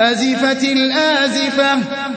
أزفت الآزفة.